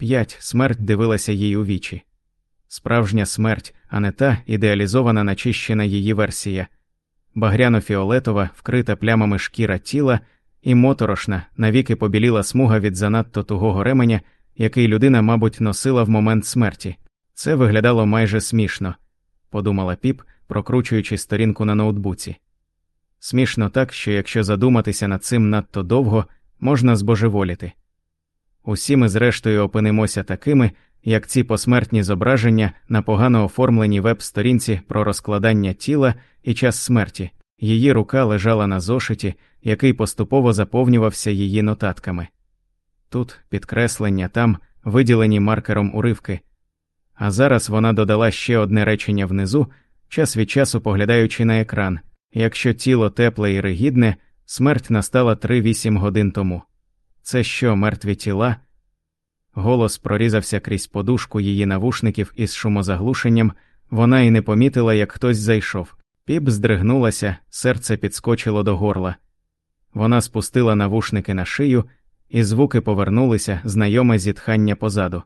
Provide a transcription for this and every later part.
П'ять смерть дивилася їй у вічі. Справжня смерть, а не та ідеалізована начищена її версія, багряно-фіолетова, вкрита плямами шкіра тіла, і моторошна, навіки побіліла смуга від занадто тугого ременя, який людина, мабуть, носила в момент смерті. Це виглядало майже смішно, подумала піп, прокручуючи сторінку на ноутбуці. Смішно так, що якщо задуматися над цим надто довго, можна збожеволіти. Усі ми, зрештою, опинимося такими, як ці посмертні зображення на погано оформленій веб-сторінці про розкладання тіла і час смерті. Її рука лежала на зошиті, який поступово заповнювався її нотатками. Тут підкреслення, там виділені маркером уривки. А зараз вона додала ще одне речення внизу, час від часу поглядаючи на екран якщо тіло тепле і ригідне, смерть настала 3-8 годин тому. Це що, мертві тіла? Голос прорізався крізь подушку її навушників із шумозаглушенням, вона й не помітила, як хтось зайшов. Піп здригнулася, серце підскочило до горла. Вона спустила навушники на шию, і звуки повернулися, знайоме зітхання позаду.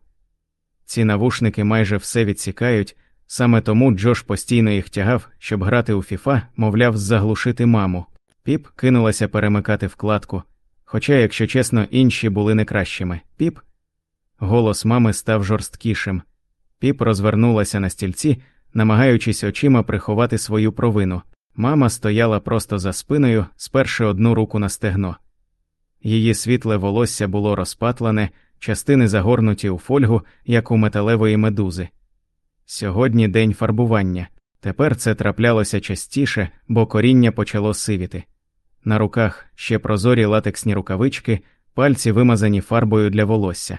Ці навушники майже все відсікають, саме тому Джош постійно їх тягав, щоб грати у фіфа, мовляв, заглушити маму. Піп кинулася перемикати вкладку. Хоча, якщо чесно, інші були не кращими. Піп. Голос мами став жорсткішим. Піп розвернулася на стільці, намагаючись очима приховати свою провину. Мама стояла просто за спиною, сперши одну руку на стегно. Її світле волосся було розпатлене, частини загорнуті у фольгу, як у металевої медузи. Сьогодні день фарбування. Тепер це траплялося частіше, бо коріння почало сивіти. На руках ще прозорі латексні рукавички, пальці вимазані фарбою для волосся.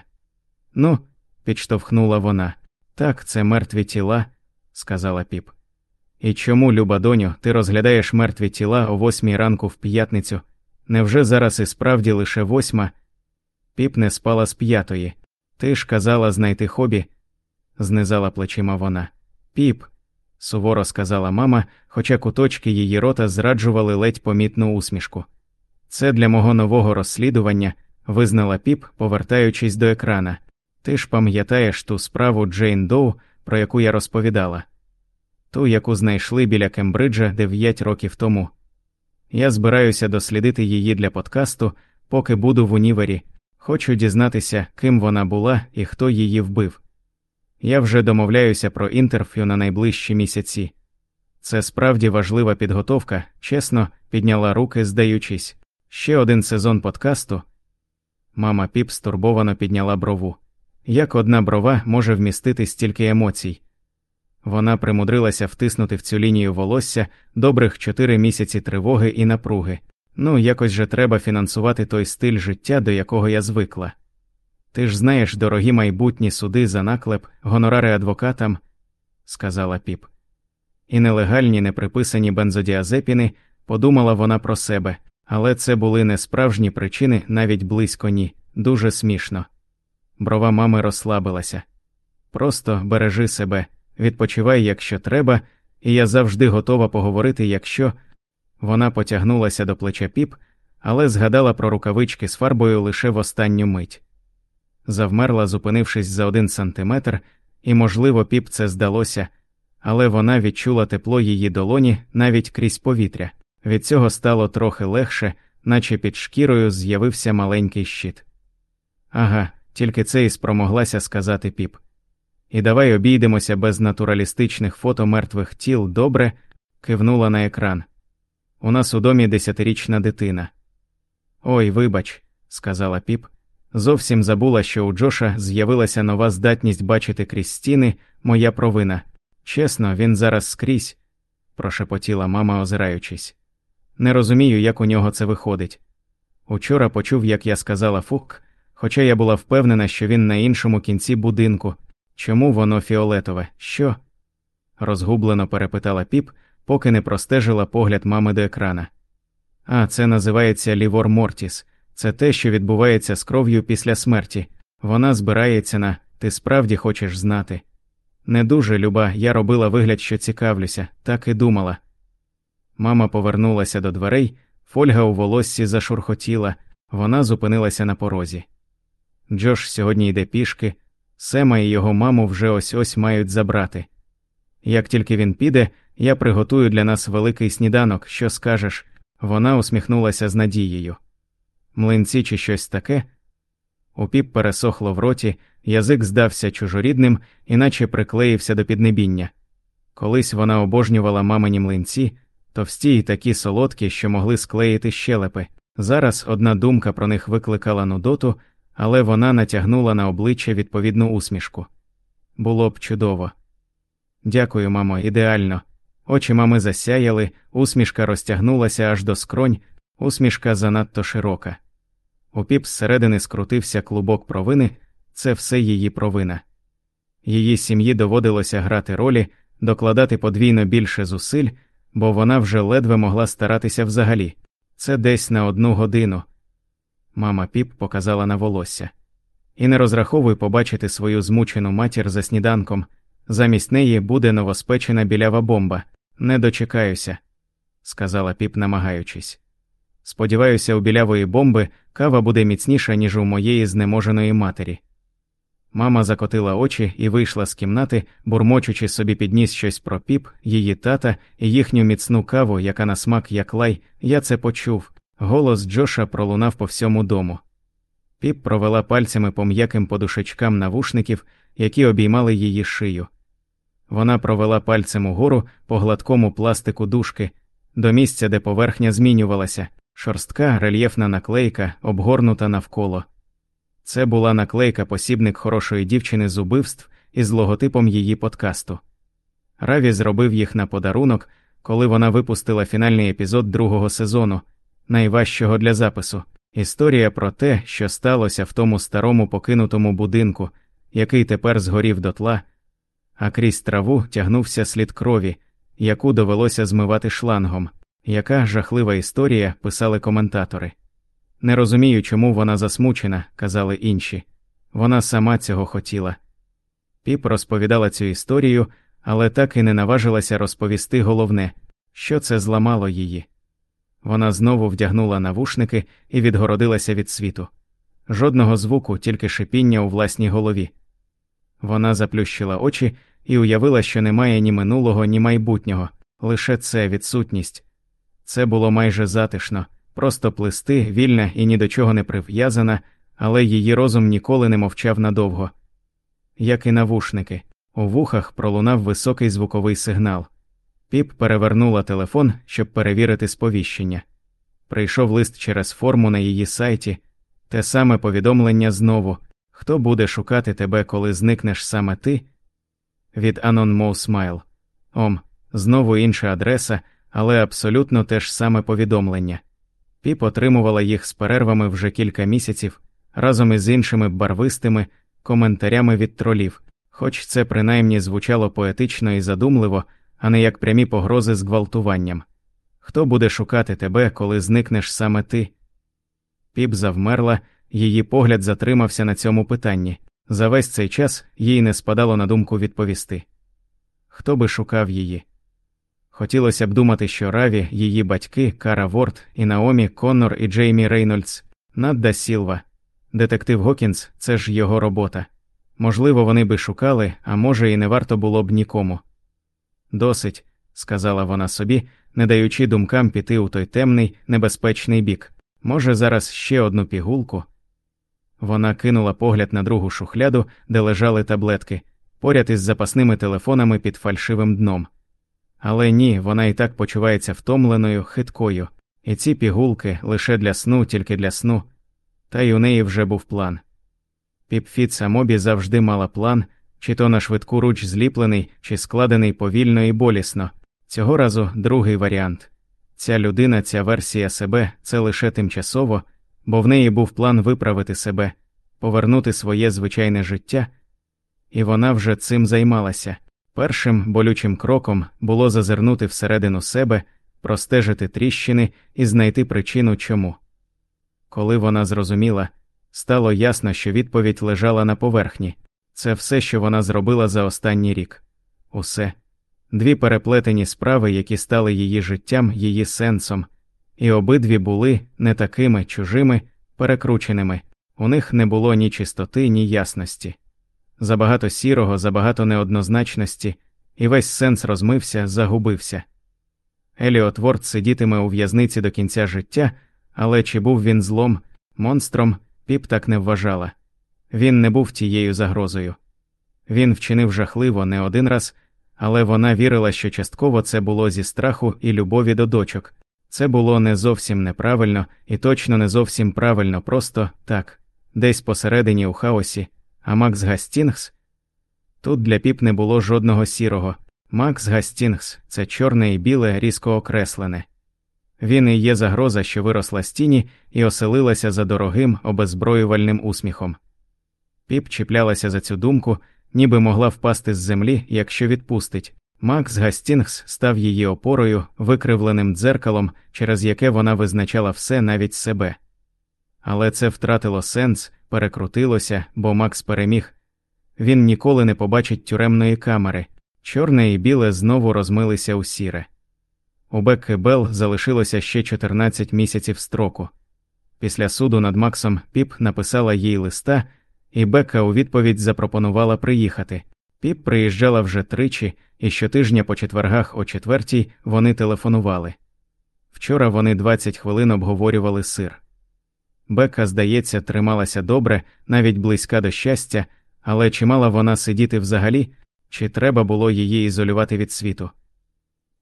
Ну, підштовхнула вона. Так, це мертві тіла, сказала піп. І чому, люба доню, ти розглядаєш мертві тіла о восьмій ранку в п'ятницю? Невже зараз і справді лише восьма? Піп не спала з п'ятої. Ти ж казала знайти хобі, знизала плечима вона. Піп, суворо сказала мама, хоча куточки її рота зраджували ледь помітну усмішку. Це для мого нового розслідування, визнала піп, повертаючись до екрана. Ти ж пам'ятаєш ту справу Джейн Доу, про яку я розповідала, ту, яку знайшли біля Кембриджа дев'ять років тому. Я збираюся дослідити її для подкасту, поки буду в універі, хочу дізнатися, ким вона була і хто її вбив. Я вже домовляюся про інтерв'ю на найближчі місяці. Це справді важлива підготовка, чесно, підняла руки, здаючись. Ще один сезон подкасту. Мама піп стурбовано підняла брову. Як одна брова може вмістити стільки емоцій? Вона примудрилася втиснути в цю лінію волосся добрих чотири місяці тривоги і напруги. Ну, якось же треба фінансувати той стиль життя, до якого я звикла. Ти ж знаєш, дорогі майбутні суди за наклеп, гонорари адвокатам, сказала піп. І нелегальні неприписані бензодіазепіни, подумала вона про себе, але це були не справжні причини, навіть близько ні, дуже смішно. Брова мами розслабилася. Просто бережи себе, відпочивай, якщо треба, і я завжди готова поговорити, якщо. Вона потягнулася до плеча піп, але згадала про рукавички з фарбою лише в останню мить завмерла, зупинившись за один сантиметр, і, можливо, піп це здалося, але вона відчула тепло її долоні навіть крізь повітря. Від цього стало трохи легше, наче під шкірою з'явився маленький щит. Ага, тільки це і спромоглася сказати піп. І давай обійдемося без натуралістичних фото мертвих тіл добре, кивнула на екран. У нас у домі десятирічна дитина. Ой, вибач, сказала піп, Зовсім забула, що у Джоша з'явилася нова здатність бачити крізь стіни, моя провина. Чесно, він зараз скрізь, прошепотіла мама, озираючись. Не розумію, як у нього це виходить. Учора почув, як я сказала фук, хоча я була впевнена, що він на іншому кінці будинку. Чому воно фіолетове? Що? розгублено перепитала піп, поки не простежила погляд мами до екрана. А, це називається Лівор Мортіс. Це те, що відбувається з кров'ю після смерті. Вона збирається на ти справді хочеш знати. Не дуже люба, я робила вигляд, що цікавлюся, так і думала. Мама повернулася до дверей, фольга у волоссі зашурхотіла, вона зупинилася на порозі. Джош сьогодні йде пішки, Сема і його маму вже ось ось мають забрати. Як тільки він піде, я приготую для нас великий сніданок, що скажеш. Вона усміхнулася з надією. Млинці чи щось таке. У піп пересохло в роті, язик здався чужорідним, іначе приклеївся до піднебіння. Колись вона обожнювала мамині млинці, товсті й такі солодкі, що могли склеїти щелепи. Зараз одна думка про них викликала нудоту, але вона натягнула на обличчя відповідну усмішку. Було б чудово. Дякую, мамо, ідеально. Очі мами засяяли, усмішка розтягнулася аж до скронь, усмішка занадто широка. У піп зсередини скрутився клубок провини, це все її провина. Її сім'ї доводилося грати ролі, докладати подвійно більше зусиль, бо вона вже ледве могла старатися взагалі. Це десь на одну годину. Мама піп показала на волосся. І не розраховуй побачити свою змучену матір за сніданком. Замість неї буде новоспечена білява бомба. Не дочекаюся, сказала піп, намагаючись. Сподіваюся, у білявої бомби кава буде міцніша, ніж у моєї знеможеної матері. Мама закотила очі і вийшла з кімнати, бурмочучи собі підніс щось про піп, її тата і їхню міцну каву, яка на смак як лай, я це почув. Голос Джоша пролунав по всьому дому. Піп провела пальцями по м'яким подушечкам навушників, які обіймали її шию. Вона провела пальцем угору по гладкому пластику дужки, до місця, де поверхня змінювалася, шорстка рельєфна наклейка, обгорнута навколо. Це була наклейка посібник хорошої дівчини з убивств із логотипом її подкасту. Раві зробив їх на подарунок, коли вона випустила фінальний епізод другого сезону, найважчого для запису. Історія про те, що сталося в тому старому покинутому будинку, який тепер згорів дотла, а крізь траву тягнувся слід крові, яку довелося змивати шлангом. Яка жахлива історія, писали коментатори. Не розумію, чому вона засмучена, казали інші. Вона сама цього хотіла. Піп розповідала цю історію, але так і не наважилася розповісти головне, що це зламало її. Вона знову вдягнула навушники і відгородилася від світу. Жодного звуку, тільки шипіння у власній голові. Вона заплющила очі і уявила, що немає ні минулого, ні майбутнього, лише це відсутність. Це було майже затишно, просто плисти, вільна і ні до чого не прив'язана, але її розум ніколи не мовчав надовго. Як і навушники, у вухах пролунав високий звуковий сигнал. Піп перевернула телефон, щоб перевірити сповіщення. Прийшов лист через форму на її сайті, те саме повідомлення знову хто буде шукати тебе, коли зникнеш саме ти? Від Mo Smile. Ом, знову інша адреса, але абсолютно те ж саме повідомлення. Піп отримувала їх з перервами вже кілька місяців разом із іншими барвистими коментарями від тролів, хоч це принаймні звучало поетично і задумливо, а не як прямі погрози з гвалтуванням. Хто буде шукати тебе, коли зникнеш саме ти? Піп завмерла, її погляд затримався на цьому питанні. За весь цей час їй не спадало на думку відповісти хто би шукав її. Хотілося б думати, що Раві, її батьки, Кара Ворд, і Наомі, Коннор і Джеймі Рейнольдс, Надда Сілва, детектив Гокінс це ж його робота. Можливо, вони би шукали, а може, і не варто було б нікому. Досить, сказала вона собі, не даючи думкам піти у той темний, небезпечний бік. Може, зараз ще одну пігулку. Вона кинула погляд на другу шухляду, де лежали таблетки, поряд із запасними телефонами під фальшивим дном. Але ні, вона і так почувається втомленою, хиткою, і ці пігулки лише для сну, тільки для сну, та й у неї вже був план. Піпфіца Мобі завжди мала план, чи то на швидку руч зліплений, чи складений повільно і болісно. Цього разу другий варіант. Ця людина, ця версія себе це лише тимчасово, бо в неї був план виправити себе, повернути своє звичайне життя, і вона вже цим займалася. Першим болючим кроком було зазирнути всередину себе, простежити тріщини і знайти причину чому. Коли вона зрозуміла, стало ясно, що відповідь лежала на поверхні це все, що вона зробила за останній рік. Усе дві переплетені справи, які стали її життям, її сенсом, і обидві були не такими чужими, перекрученими, у них не було ні чистоти, ні ясності. Забагато сірого, забагато неоднозначності, і весь сенс розмився, загубився. Еліот Ворд сидітиме у в'язниці до кінця життя, але чи був він злом, монстром, піп так не вважала. Він не був тією загрозою. Він вчинив жахливо не один раз, але вона вірила, що частково це було зі страху і любові до дочок. Це було не зовсім неправильно і точно не зовсім правильно, просто так, десь посередині у хаосі, а Макс Гастінгс. Тут для піп не було жодного сірого. Макс Гастінгс це чорне і біле, різко окреслене. Він і є загроза, що виросла з тіні і оселилася за дорогим, обезброювальним усміхом. Піп чіплялася за цю думку, ніби могла впасти з землі, якщо відпустить. Макс Гастінгс став її опорою, викривленим дзеркалом, через яке вона визначала все навіть себе. Але це втратило сенс, перекрутилося, бо Макс переміг. Він ніколи не побачить тюремної камери, чорне і біле знову розмилися у сіре. У Бекки Белл залишилося ще 14 місяців строку. Після суду над Максом Піп написала їй листа, і Бекка у відповідь запропонувала приїхати. Піп приїжджала вже тричі, і щотижня по четвергах о четвертій вони телефонували. Вчора вони 20 хвилин обговорювали сир. Бека, здається, трималася добре, навіть близька до щастя, але чи мала вона сидіти взагалі, чи треба було її ізолювати від світу?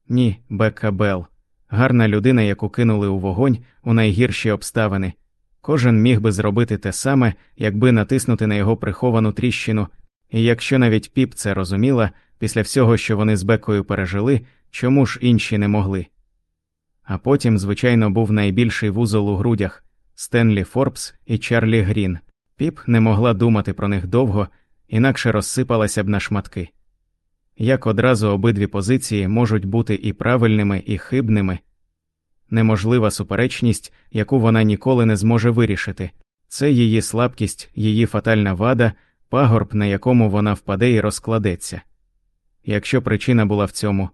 Ні, Бекка Белл. гарна людина, яку кинули у вогонь у найгірші обставини. Кожен міг би зробити те саме, якби натиснути на його приховану тріщину, і якщо навіть піп це розуміла, після всього, що вони з Беккою пережили, чому ж інші не могли? А потім, звичайно, був найбільший вузол у грудях Стенлі Форбс і Чарлі Грін. Піп не могла думати про них довго, інакше розсипалася б на шматки. Як одразу обидві позиції можуть бути і правильними, і хибними, неможлива суперечність, яку вона ніколи не зможе вирішити, це її слабкість, її фатальна вада, пагорб, на якому вона впаде і розкладеться. Якщо причина була в цьому,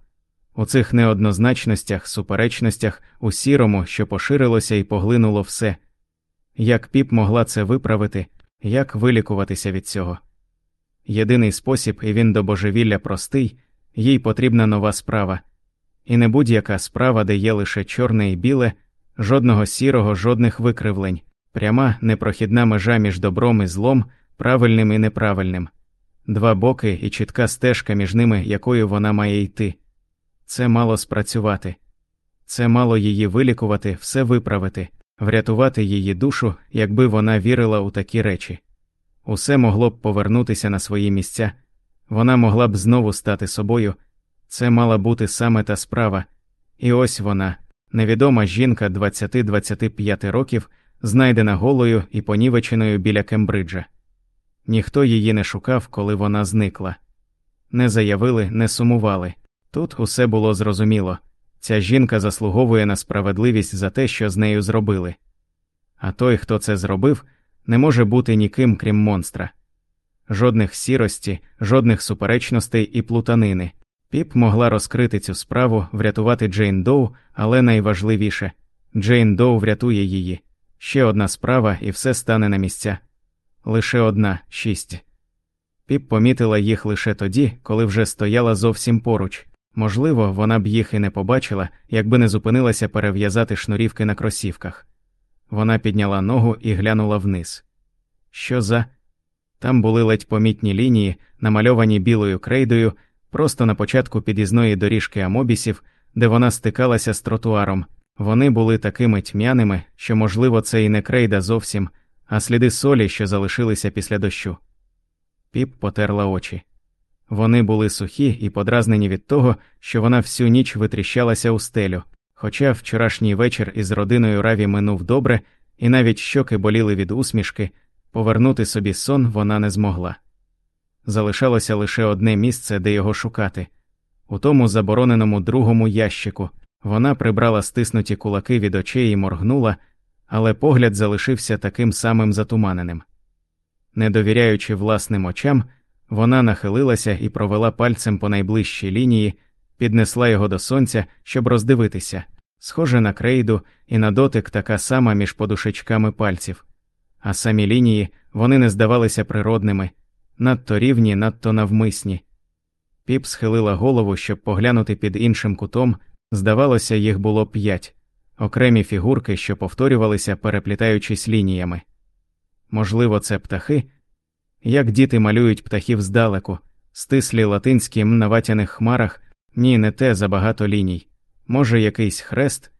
у цих неоднозначностях, суперечностях, у сірому, що поширилося і поглинуло все, як піп могла це виправити, як вилікуватися від цього? Єдиний спосіб, і він до божевілля простий, їй потрібна нова справа, і не будь-яка справа, де є лише чорне і біле, жодного сірого, жодних викривлень, пряма непрохідна межа між добром і злом, правильним і неправильним, два боки і чітка стежка між ними, якою вона має йти. Це мало спрацювати, це мало її вилікувати, все виправити врятувати її душу, якби вона вірила у такі речі. Усе могло б повернутися на свої місця, вона могла б знову стати собою, це мала бути саме та справа, і ось вона, невідома жінка 20-25 років, знайдена голою і понівеченою біля Кембриджа. Ніхто її не шукав, коли вона зникла. Не заявили, не сумували. Тут усе було зрозуміло. Ця жінка заслуговує на справедливість за те, що з нею зробили. А той, хто це зробив, не може бути ніким, крім монстра. Жодних сірості, жодних суперечностей і плутанини. Піп могла розкрити цю справу, врятувати Джейн Доу, але найважливіше Джейн Доу врятує її. Ще одна справа, і все стане на місця. Лише одна шість. Піп помітила їх лише тоді, коли вже стояла зовсім поруч. Можливо, вона б їх і не побачила, якби не зупинилася перев'язати шнурівки на кросівках. Вона підняла ногу і глянула вниз. Що за? Там були ледь помітні лінії, намальовані білою крейдою, просто на початку під'їзної доріжки амобісів, де вона стикалася з тротуаром. Вони були такими тьмяними, що, можливо, це і не крейда зовсім, а сліди солі, що залишилися після дощу. Піп потерла очі. Вони були сухі і подразнені від того, що вона всю ніч витріщалася у стелю, хоча вчорашній вечір із родиною Раві минув добре, і навіть щоки боліли від усмішки, повернути собі сон вона не змогла. Залишалося лише одне місце, де його шукати. У тому забороненому другому ящику вона прибрала стиснуті кулаки від очей і моргнула, але погляд залишився таким самим затуманеним. Не довіряючи власним очам, вона нахилилася і провела пальцем по найближчій лінії, піднесла його до сонця, щоб роздивитися, схоже на крейду, і на дотик така сама між подушечками пальців, а самі лінії вони не здавалися природними, надто рівні, надто навмисні. Піп схилила голову, щоб поглянути під іншим кутом, здавалося, їх було п'ять окремі фігурки, що повторювалися, переплітаючись лініями. Можливо, це птахи, як діти малюють птахів здалеку, стислі латинські м на ватяних хмарах, ні, не те забагато ліній, може, якийсь хрест.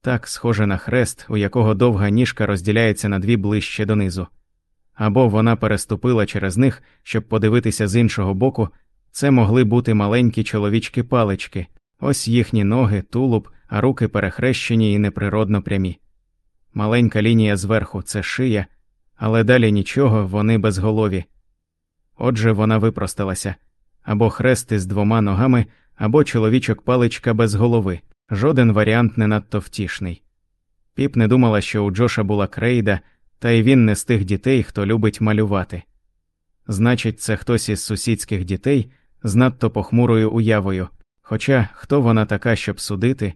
Так, схоже на хрест, у якого довга ніжка розділяється на дві ближче донизу. Або вона переступила через них, щоб подивитися з іншого боку, це могли бути маленькі чоловічки палички, ось їхні ноги, тулуб, а руки перехрещені і неприродно прямі. Маленька лінія зверху це шия, але далі нічого, вони безголові. Отже, вона випросталася або хрест із двома ногами, або чоловічок паличка без голови. Жоден варіант не надто втішний. Піп не думала, що у Джоша була крейда, та й він не з тих дітей, хто любить малювати. Значить, це хтось із сусідських дітей з надто похмурою уявою, хоча хто вона така, щоб судити.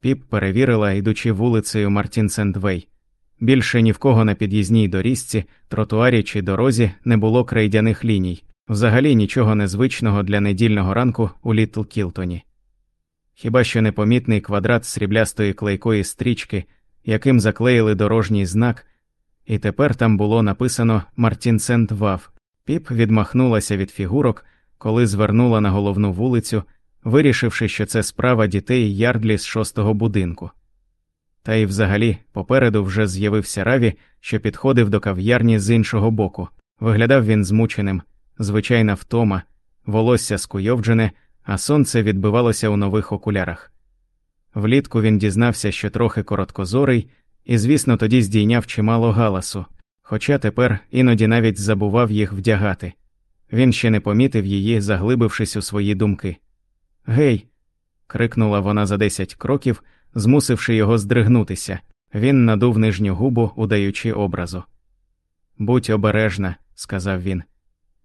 Піп перевірила, йдучи вулицею Мартінсендвей. Більше ні в кого на під'їзній доріжці, тротуарі чи дорозі не було крейдяних ліній, взагалі нічого незвичного для недільного ранку у Літл Кілтоні. Хіба що непомітний квадрат сріблястої клейкої стрічки, яким заклеїли дорожній знак, і тепер там було написано Мартінсент Вав. Піп відмахнулася від фігурок, коли звернула на головну вулицю, вирішивши, що це справа дітей ярдлі з шостого будинку. Та й взагалі попереду вже з'явився раві, що підходив до кав'ярні з іншого боку. Виглядав він змученим, звичайна втома, волосся скуйовджене, а сонце відбивалося у нових окулярах. Влітку він дізнався, що трохи короткозорий, і, звісно, тоді здійняв чимало галасу, хоча тепер іноді навіть забував їх вдягати. Він ще не помітив її, заглибившись у свої думки. Гей. крикнула вона за десять кроків, змусивши його здригнутися. Він надув нижню губу, удаючи образу. Будь обережна, сказав він.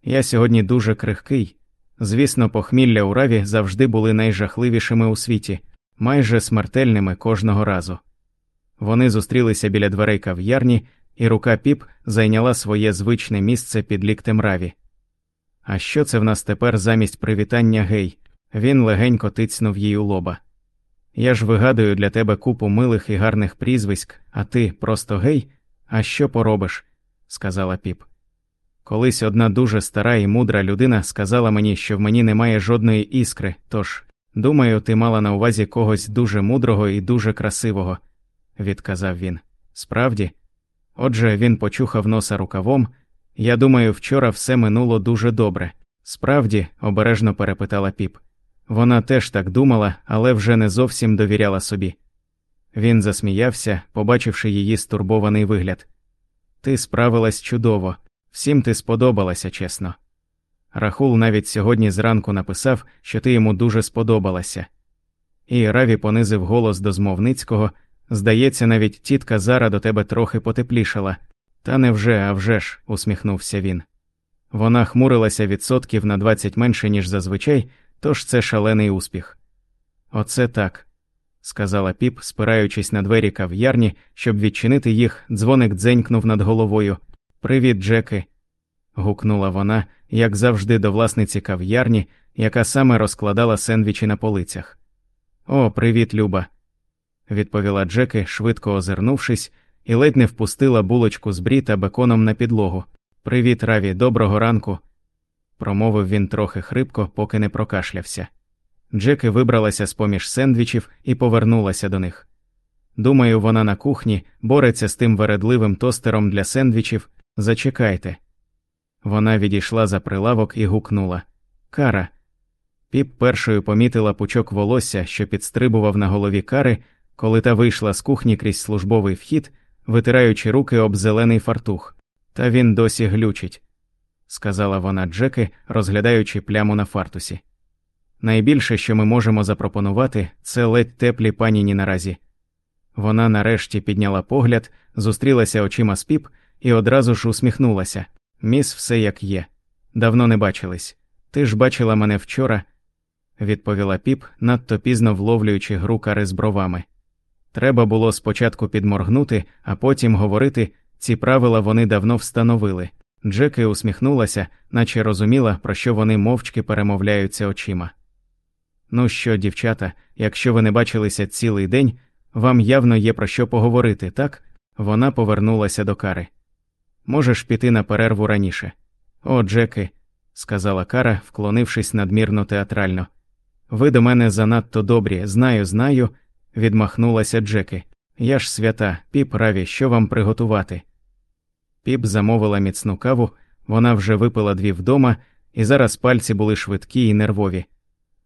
Я сьогодні дуже крихкий. Звісно, похмілля у раві завжди були найжахливішими у світі, майже смертельними кожного разу. Вони зустрілися біля дверей кав'ярні, і рука піп зайняла своє звичне місце під ліктем раві. А що це в нас тепер замість привітання гей? Він легенько тицнув їй у лоба. Я ж вигадую для тебе купу милих і гарних прізвиськ, а ти просто гей, а що поробиш? сказала піп. Колись одна дуже стара і мудра людина сказала мені, що в мені немає жодної іскри, тож, думаю, ти мала на увазі когось дуже мудрого і дуже красивого, відказав він. Справді. Отже, він почухав носа рукавом. Я думаю, вчора все минуло дуже добре. Справді, обережно перепитала піп. Вона теж так думала, але вже не зовсім довіряла собі. Він засміявся, побачивши її стурбований вигляд. Ти справилась чудово, всім ти сподобалася, чесно. Рахул навіть сьогодні зранку написав, що ти йому дуже сподобалася. І Раві понизив голос до Змовницького здається, навіть тітка Зара до тебе трохи потеплішала. Та невже, а вже ж, усміхнувся він. Вона хмурилася відсотків на двадцять менше, ніж зазвичай, тож це шалений успіх. Оце так, сказала піп, спираючись на двері кав'ярні, щоб відчинити їх, дзвоник дзенькнув над головою. Привіт, Джеки. гукнула вона, як завжди, до власниці кав'ярні, яка саме розкладала сендвічі на полицях. О, привіт, Люба, відповіла Джеки, швидко озирнувшись, і ледь не впустила булочку з брі та беконом на підлогу. Привіт, Раві, доброго ранку промовив він трохи хрипко, поки не прокашлявся. Джеки вибралася з поміж сендвічів і повернулася до них. Думаю, вона на кухні бореться з тим вередливим тостером для сендвічів. Зачекайте. Вона відійшла за прилавок і гукнула Кара. Піп першою помітила пучок волосся, що підстрибував на голові кари, коли та вийшла з кухні крізь службовий вхід, витираючи руки об зелений фартух. Та він досі глючить сказала вона Джеки, розглядаючи пляму на фартусі. Найбільше, що ми можемо запропонувати, це ледь теплі паніні наразі. Вона нарешті підняла погляд, зустрілася очима з піп і одразу ж усміхнулася. Міс, все як є. Давно не бачились. Ти ж бачила мене вчора, відповіла піп, надто пізно вловлюючи гру кари з бровами. Треба було спочатку підморгнути, а потім говорити ці правила вони давно встановили. Джеки усміхнулася, наче розуміла, про що вони мовчки перемовляються очима. Ну що, дівчата, якщо ви не бачилися цілий день, вам явно є про що поговорити, так? Вона повернулася до кари. Можеш піти на перерву раніше. О, Джеки, сказала Кара, вклонившись надмірно театрально. Ви до мене занадто добрі, знаю, знаю, відмахнулася Джеки. Я ж свята, піп раві, що вам приготувати. Піп замовила міцну каву, вона вже випила дві вдома, і зараз пальці були швидкі і нервові.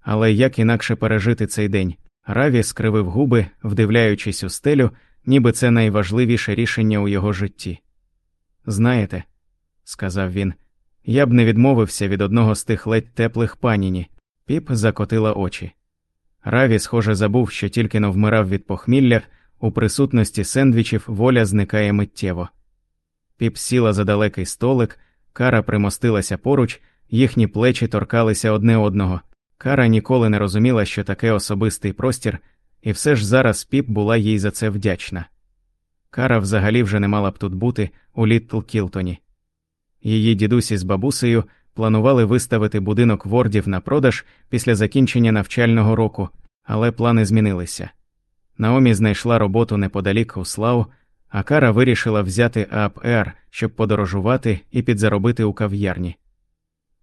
Але як інакше пережити цей день? Раві скривив губи, вдивляючись у стелю, ніби це найважливіше рішення у його житті. Знаєте, сказав він, я б не відмовився від одного з тих ледь теплих паніні. Піп закотила очі. Раві, схоже, забув, що тільки но вмирав від похмілля, у присутності сендвічів воля зникає миттєво. Піп сіла за далекий столик, кара примостилася поруч, їхні плечі торкалися одне одного. Кара ніколи не розуміла, що таке особистий простір, і все ж зараз піп була їй за це вдячна. Кара взагалі вже не мала б тут бути у Літтл Кілтоні. Її дідусі з бабусею планували виставити будинок вордів на продаж після закінчення навчального року, але плани змінилися. Наомі знайшла роботу неподалік у Слау, а Кара вирішила взяти АПР, щоб подорожувати і підзаробити у кав'ярні.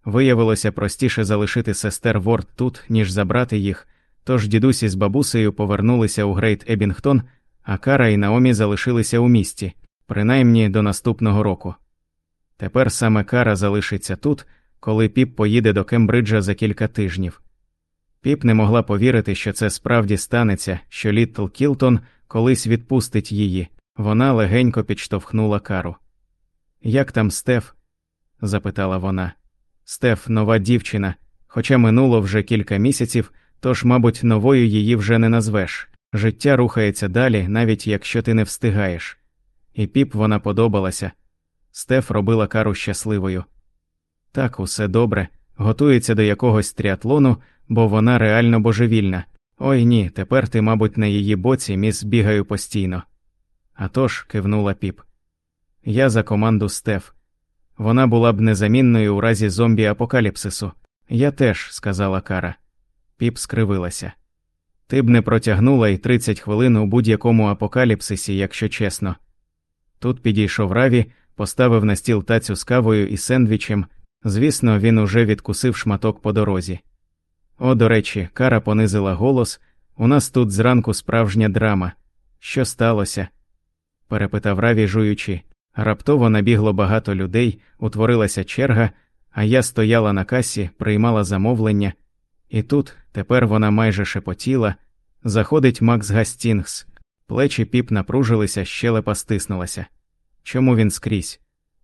Виявилося простіше залишити сестер Ворд тут, ніж забрати їх, тож дідусі з бабусею повернулися у Грейт Ебінгтон, а Кара і Наомі залишилися у місті, принаймні до наступного року. Тепер саме Кара залишиться тут, коли піп поїде до Кембриджа за кілька тижнів. Піп не могла повірити, що це справді станеться, що Літтл Кілтон колись відпустить її. Вона легенько підштовхнула Кару. Як там Стеф? запитала вона. Стеф нова дівчина, хоча минуло вже кілька місяців, тож, мабуть, новою її вже не назвеш. Життя рухається далі, навіть якщо ти не встигаєш. І піп вона подобалася. Стеф робила кару щасливою. Так, усе добре, готується до якогось тріатлону, бо вона реально божевільна. Ой ні, тепер ти, мабуть, на її боці, міс бігаю постійно. «А тож», – кивнула піп. Я за команду Стеф. Вона була б незамінною у разі зомбі апокаліпсису. Я теж, сказала Кара. Піп скривилася. Ти б не протягнула й 30 хвилин у будь-якому апокаліпсисі, якщо чесно. Тут підійшов Раві, поставив на стіл тацю з кавою і сендвічем. Звісно, він уже відкусив шматок по дорозі. О, до речі, Кара понизила голос. У нас тут зранку справжня драма. Що сталося? Перепитав Раві, жуючи. Раптово набігло багато людей, утворилася черга, а я стояла на касі, приймала замовлення, і тут, тепер вона майже шепотіла, заходить Макс Гастінгс. Плечі піп напружилися, щелепа стиснулася. Чому він скрізь?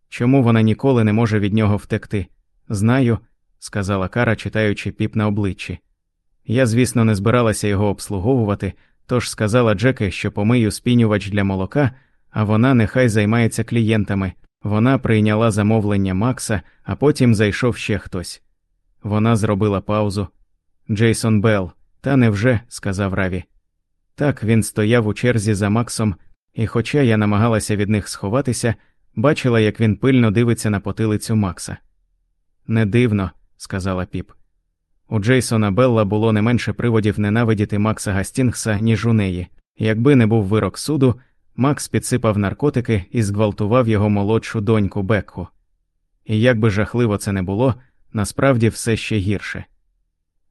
Чому вона ніколи не може від нього втекти? Знаю, сказала Кара, читаючи піп на обличчі. Я, звісно, не збиралася його обслуговувати, тож сказала Джеки, що помию спінювач для молока, а вона нехай займається клієнтами. Вона прийняла замовлення Макса, а потім зайшов ще хтось. Вона зробила паузу. Джейсон Белл, та невже, сказав Раві. Так він стояв у черзі за Максом, і, хоча я намагалася від них сховатися, бачила, як він пильно дивиться на потилицю Макса. Не дивно, сказала піп. У Джейсона Белла було не менше приводів ненавидіти Макса Гастінгса, ніж у неї. Якби не був вирок суду, Макс підсипав наркотики і зґвалтував його молодшу доньку Бекку. І як би жахливо це не було, насправді все ще гірше.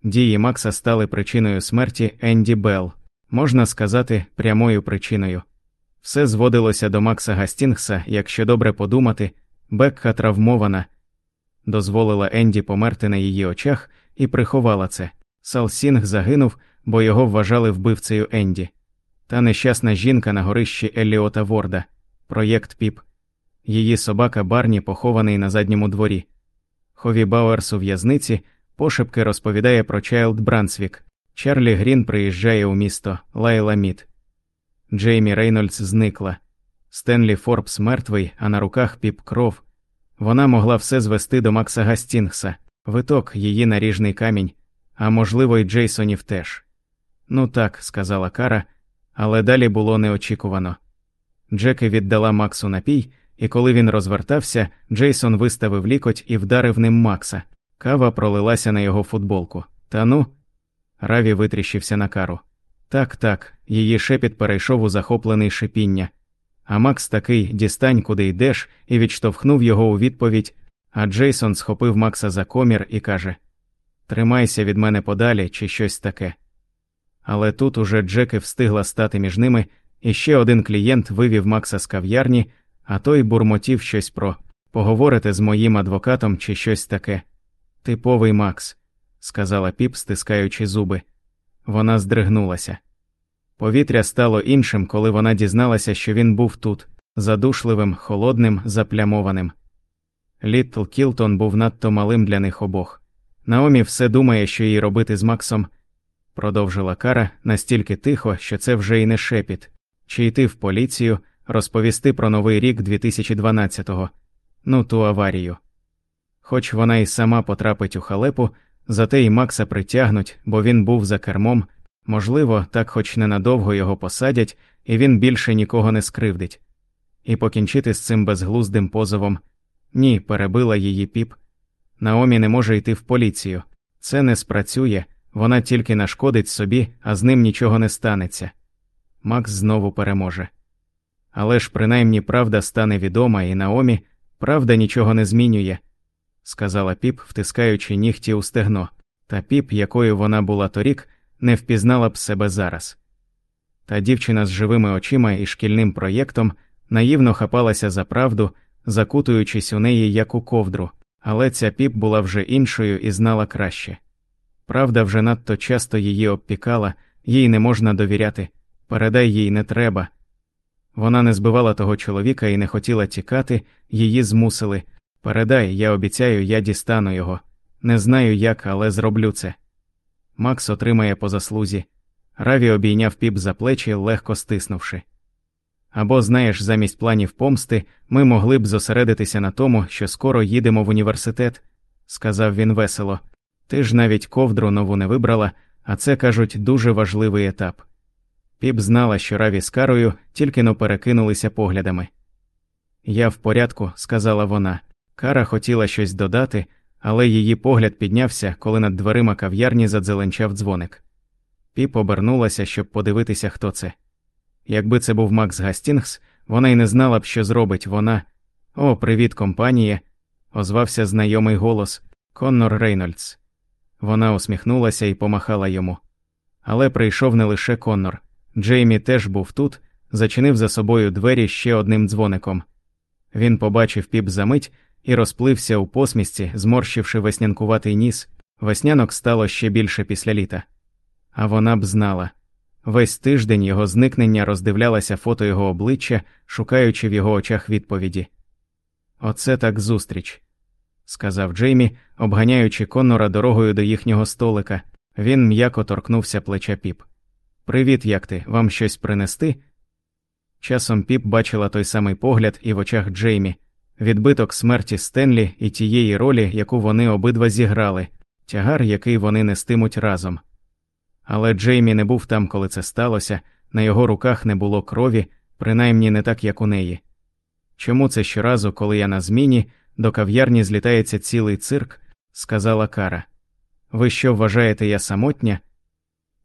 Дії Макса стали причиною смерті Енді Белл, можна сказати, прямою причиною. Все зводилося до Макса Гастінгса, якщо добре подумати, Бекка травмована, дозволила Енді померти на її очах і приховала це. Сал Сінг загинув, бо його вважали вбивцею Енді. Та нещасна жінка на горищі Еліота Ворда, проєкт Піп, її собака Барні похований на задньому дворі. Хові Бауерс у в'язниці пошепки розповідає про Чайлд Брансвік. Чарлі Грін приїжджає у місто Лайла Мід. Джеймі Рейнольдс зникла. Стенлі Форбс мертвий, а на руках піп кров. Вона могла все звести до Макса Гастінгса, виток її наріжний камінь, а можливо, й Джейсонів теж. Ну так, сказала Кара, але далі було неочікувано. Джеки віддала Максу напій, і коли він розвертався, Джейсон виставив лікоть і вдарив ним Макса. Кава пролилася на його футболку. Та ну. Раві витріщився на кару. Так, так, її шепіт перейшов у захоплений шипіння. А Макс такий дістань, куди йдеш, і відштовхнув його у відповідь. А Джейсон схопив Макса за комір і каже Тримайся від мене подалі чи щось таке. Але тут уже Джеки встигла стати між ними, і ще один клієнт вивів Макса з кав'ярні, а той бурмотів щось про поговорити з моїм адвокатом чи щось таке. Типовий Макс, сказала піп, стискаючи зуби. Вона здригнулася. Повітря стало іншим, коли вона дізналася, що він був тут, задушливим, холодним, заплямованим. Літл Кілтон був надто малим для них обох. Наомі все думає, що їй робити з Максом, продовжила Кара настільки тихо, що це вже й не шепіт, чи йти в поліцію, розповісти про новий рік 2012-го, ну ту аварію. Хоч вона й сама потрапить у халепу, зате й Макса притягнуть, бо він був за кермом, можливо, так хоч ненадовго його посадять, і він більше нікого не скривдить. І покінчити з цим безглуздим позовом ні, перебила її піп. Наомі не може йти в поліцію. Це не спрацює, вона тільки нашкодить собі, а з ним нічого не станеться. Макс знову переможе. Але ж принаймні правда стане відома, і Наомі правда нічого не змінює, сказала піп, втискаючи нігті у стегно, та піп, якою вона була торік, не впізнала б себе зараз. Та дівчина з живими очима і шкільним проєктом наївно хапалася за правду, закутуючись у неї як у ковдру, але ця піп була вже іншою і знала краще. Правда вже надто часто її обпікала, їй не можна довіряти, передай їй не треба. Вона не збивала того чоловіка і не хотіла тікати, її змусили. Передай, я обіцяю, я дістану його. Не знаю як, але зроблю це. Макс отримає по заслузі. Раві обійняв піп за плечі, легко стиснувши. Або, знаєш, замість планів помсти ми могли б зосередитися на тому, що скоро їдемо в університет, сказав він весело. Ти ж навіть ковдру нову не вибрала, а це кажуть дуже важливий етап. Піп знала, що Раві з карою тільки но перекинулися поглядами. Я в порядку, сказала вона. Кара хотіла щось додати, але її погляд піднявся, коли над дверима кав'ярні задзеленчав дзвоник. Піп обернулася, щоб подивитися, хто це. Якби це був Макс Гастінгс, вона й не знала б, що зробить вона. О, привіт, компанія, озвався знайомий голос Коннор Рейнольдс. Вона усміхнулася і помахала йому. Але прийшов не лише Коннор. Джеймі теж був тут, зачинив за собою двері ще одним дзвоником. Він побачив піп за мить і розплився у посмісті, зморщивши веснянкуватий ніс. Веснянок стало ще більше після літа. А вона б знала. Весь тиждень його зникнення роздивлялася фото його обличчя, шукаючи в його очах відповіді. Оце так зустріч, сказав Джеймі, обганяючи Коннора дорогою до їхнього столика. Він м'яко торкнувся плеча піп. Привіт, як ти? Вам щось принести? Часом піп бачила той самий погляд і в очах Джеймі, відбиток смерті Стенлі і тієї ролі, яку вони обидва зіграли, тягар, який вони нестимуть разом. Але Джеймі не був там, коли це сталося, на його руках не було крові, принаймні не так, як у неї. Чому це щоразу, коли я на зміні, до кав'ярні злітається цілий цирк, сказала Кара. Ви що вважаєте я самотня?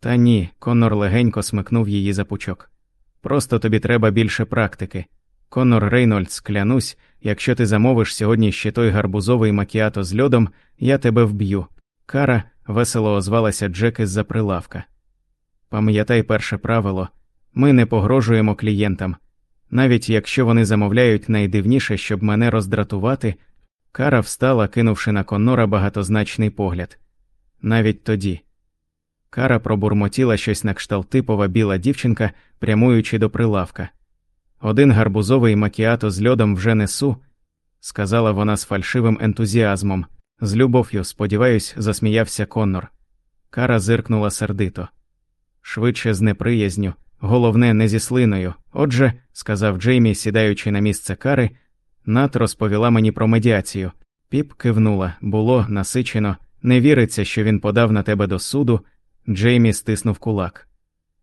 Та ні, Коннор легенько смикнув її за пучок. Просто тобі треба більше практики. Коннор Рейнольдс, клянусь, якщо ти замовиш сьогодні ще той гарбузовий макіато з льодом, я тебе вб'ю. Кара весело озвалася Джек із за прилавка. Пам'ятай перше правило ми не погрожуємо клієнтам. Навіть якщо вони замовляють найдивніше, щоб мене роздратувати, Кара встала, кинувши на Коннора багатозначний погляд. Навіть тоді. Кара пробурмотіла щось на кшталт типова біла дівчинка, прямуючи до прилавка. Один гарбузовий макіато з льодом вже несу, сказала вона з фальшивим ентузіазмом. З любов'ю, сподіваюсь, засміявся Коннор. Кара зиркнула сердито. Швидше з неприязню, головне, не зі слиною. Отже, сказав Джеймі, сідаючи на місце кари, Нат розповіла мені про медіацію. Піп кивнула, було насичено, не віриться, що він подав на тебе до суду. Джеймі стиснув кулак.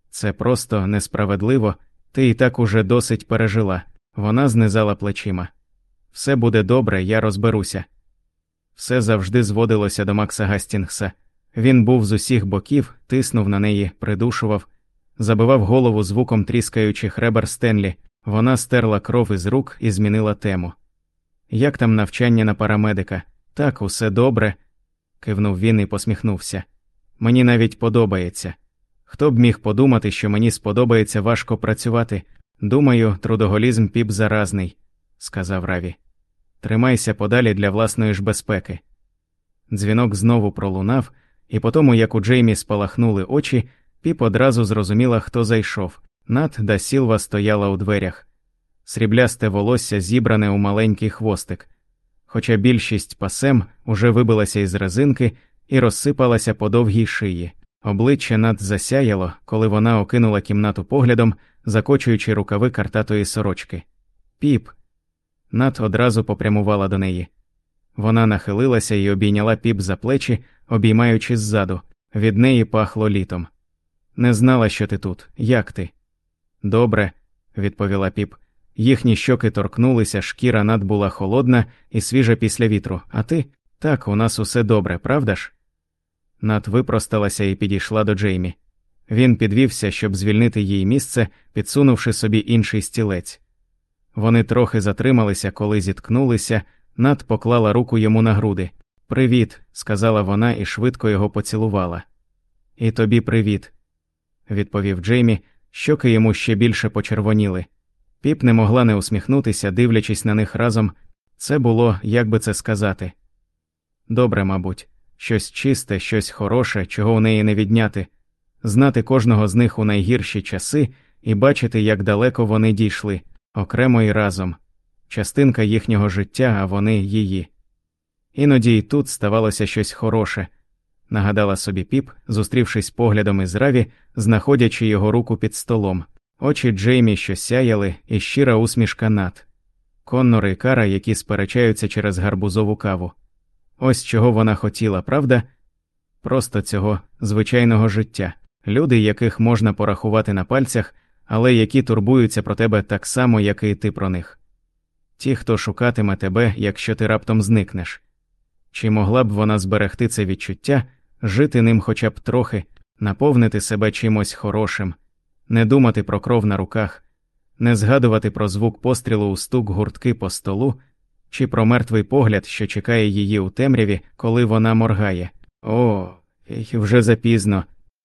Це просто несправедливо, ти і так уже досить пережила. Вона знизала плечима. Все буде добре, я розберуся. Все завжди зводилося до Макса Гастінгса. Він був з усіх боків, тиснув на неї, придушував, забивав голову звуком тріскаючих ребер Стенлі. Вона стерла кров із рук і змінила тему. Як там навчання на парамедика? Так, усе добре, кивнув він і посміхнувся. Мені навіть подобається. Хто б міг подумати, що мені сподобається важко працювати? Думаю, трудоголізм піп заразний, сказав Раві. Тримайся подалі для власної ж безпеки. Дзвінок знову пролунав, і по тому, як у Джеймі спалахнули очі, піп одразу зрозуміла, хто зайшов. Над да Сілва стояла у дверях, сріблясте волосся зібране у маленький хвостик, хоча більшість пасем уже вибилася із резинки і розсипалася по довгій шиї. Обличчя над засяяло, коли вона окинула кімнату поглядом, закочуючи рукави картатої сорочки. Піп. Над одразу попрямувала до неї. Вона нахилилася і обійняла піп за плечі, обіймаючи ззаду. Від неї пахло літом. Не знала, що ти тут. Як ти? Добре, відповіла піп. Їхні щоки торкнулися, шкіра над була холодна і свіжа після вітру. А ти? Так, у нас усе добре, правда ж? Над випросталася і підійшла до Джеймі. Він підвівся, щоб звільнити їй місце, підсунувши собі інший стілець. Вони трохи затрималися, коли зіткнулися, Над поклала руку йому на груди. Привіт, сказала вона і швидко його поцілувала. І тобі привіт, відповів Джеймі, щоки йому ще більше почервоніли. Піп не могла не усміхнутися, дивлячись на них разом. Це було, як би це сказати. Добре, мабуть, щось чисте, щось хороше, чого у неї не відняти, знати кожного з них у найгірші часи і бачити, як далеко вони дійшли, окремо і разом, частинка їхнього життя, а вони її. Іноді й тут ставалося щось хороше, нагадала собі піп, зустрівшись поглядом із Раві, знаходячи його руку під столом, очі Джеймі, що сяяли, і щира усмішка над. Коннор і Кара, які сперечаються через гарбузову каву. Ось чого вона хотіла, правда? Просто цього звичайного життя, люди, яких можна порахувати на пальцях, але які турбуються про тебе так само, як і ти про них. Ті, хто шукатиме тебе, якщо ти раптом зникнеш. Чи могла б вона зберегти це відчуття, жити ним хоча б трохи, наповнити себе чимось хорошим, не думати про кров на руках, не згадувати про звук пострілу у стук гуртки по столу, чи про мертвий погляд, що чекає її у темряві, коли вона моргає. О, вже запізно,